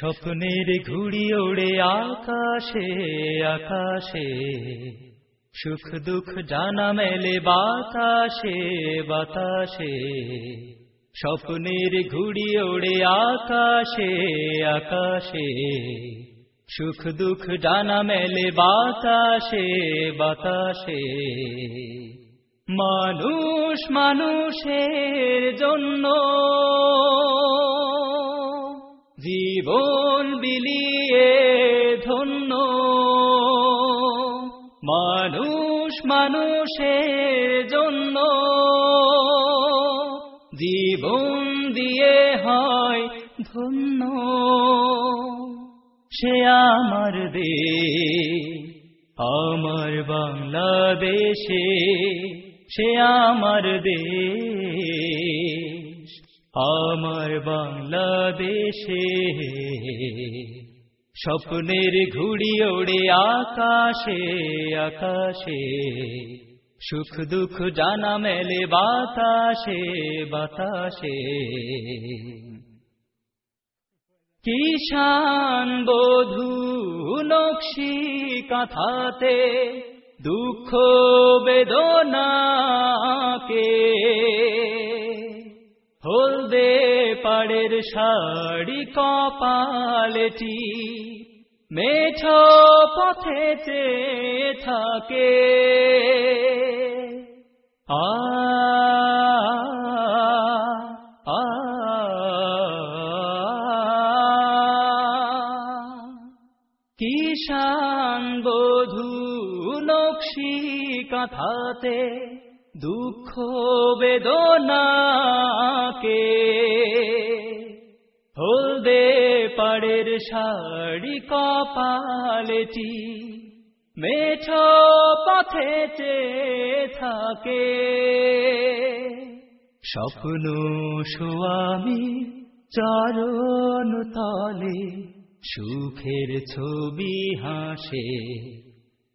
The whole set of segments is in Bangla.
স্বপ্নের ঘুড়ি ওড়ে আকাশে আকাশে। সুখ দুঃখ জানা মেলে বাতাসে বাতাসে। স্বপ্নের ঘুড়ি ওড়ে আকাশে আকাশে। সুখ দুঃখ জানা মেলে বাতাসে বাতাসে। মানুষ মানুষের জন্য জীবন বিলিয়ে ধন্য। মানুষ মানুষের জন্য। জীবন দিয়ে হয় ধন্য। সে আমার দে আমার বাংলাদেশে। সে আমার দেশ। আমার বাংলাদেশে স্বপ্নের ঘুড়ি ওড়ে আকাশে আকাশে। সুখ দুঃখ জানা মেলে বাতাসে বাতাসে। কিষান বধু নকশি কাথাতে, দুঃখ বেদনাকে হলদে পাড়ের শাড়ি কপালেটি মেছ পথেতে থাকে। আ আ কিষান বধু নকশি কাথাতে দুঃখ বেদনাকে হলদে পাড়ের শাড়ি কপালেটি মেছ পথেতে থাকে। স্বপ্ন সোয়ামী চরণ তলে, সুখের ছবি হাসে।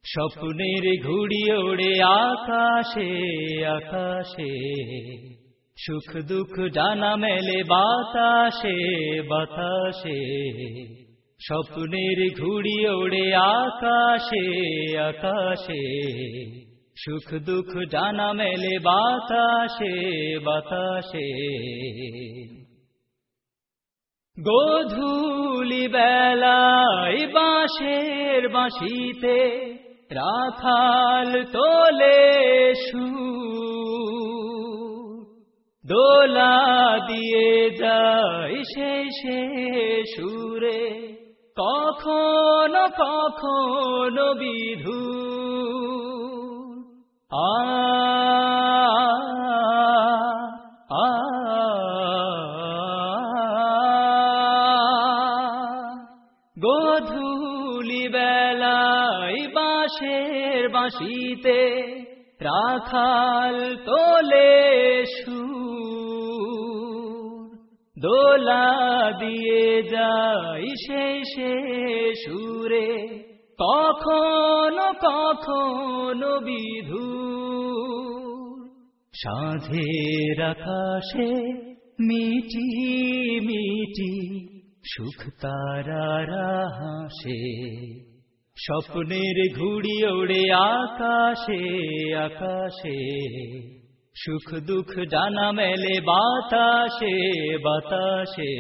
স্বপ্নের ঘুড়ি ওড়ে আকাশে আকাশে। সুখ দুঃখ জানা মেলে বাতাসে বাতাসে। স্বপ্নের ঘুড়ি ওড়ে আকাশে আকাশে। সুখ দুঃখ জানা মেলে বাতাসে বাতাসে। গোধূলি বেলায় বাঁশের বাঁশিতে রাখাল তোলে সু দোলা দিয়ে যায় সে সুরে কখনো কখনো বিধু আ গোধূলি বেলায় বাঁশের বাঁশিতে রাখাল তোলে সুর। দোলা দিয়ে যাই সে সুরে, কখনো কখনো বিধু সাঁঝের আকাশে মিটি মিটি সুখ তারারা হাসে। স্বপ্নের ঘুড়ি ওড়ে আকাশে আকাশে। সুখ দুঃখ জানা মেলে বাতাসে বাতাসে।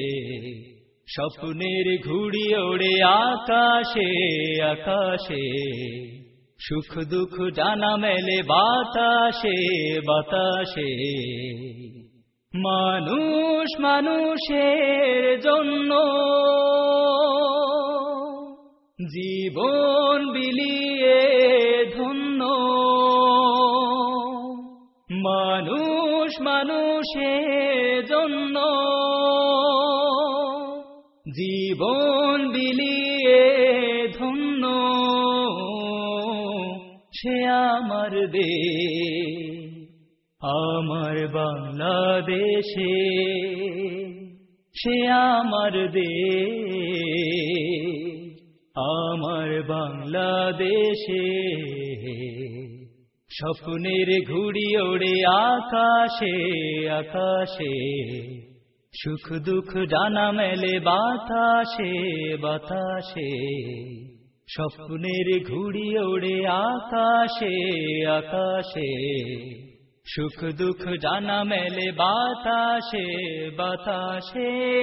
স্বপ্নের ঘুড়ি ওড়ে আকাশে আকাশে। সুখ দুঃখ জানা মেলে বাতাসে বাতাসে। মানুষ মানুষের জন্য জীবন বিলিয়ে ধন্য। মানুষ মানুষের জন্য। জীবন বিলিয়ে ধন্য। সে আমার দে আমার বাংলাদেশে। সে আমার দে আমার বাংলাদেশে স্বপ্নের ঘুড়ি ওড়ে আকাশে আকাশে। সুখ দুঃখ জানা মেলে বাতাসে বাতাসে। স্বপ্নের ঘুড়ি ওড়ে আকাশে আকাশে। সুখ দুঃখ জানা মেলে বাতাসে বাতাসে।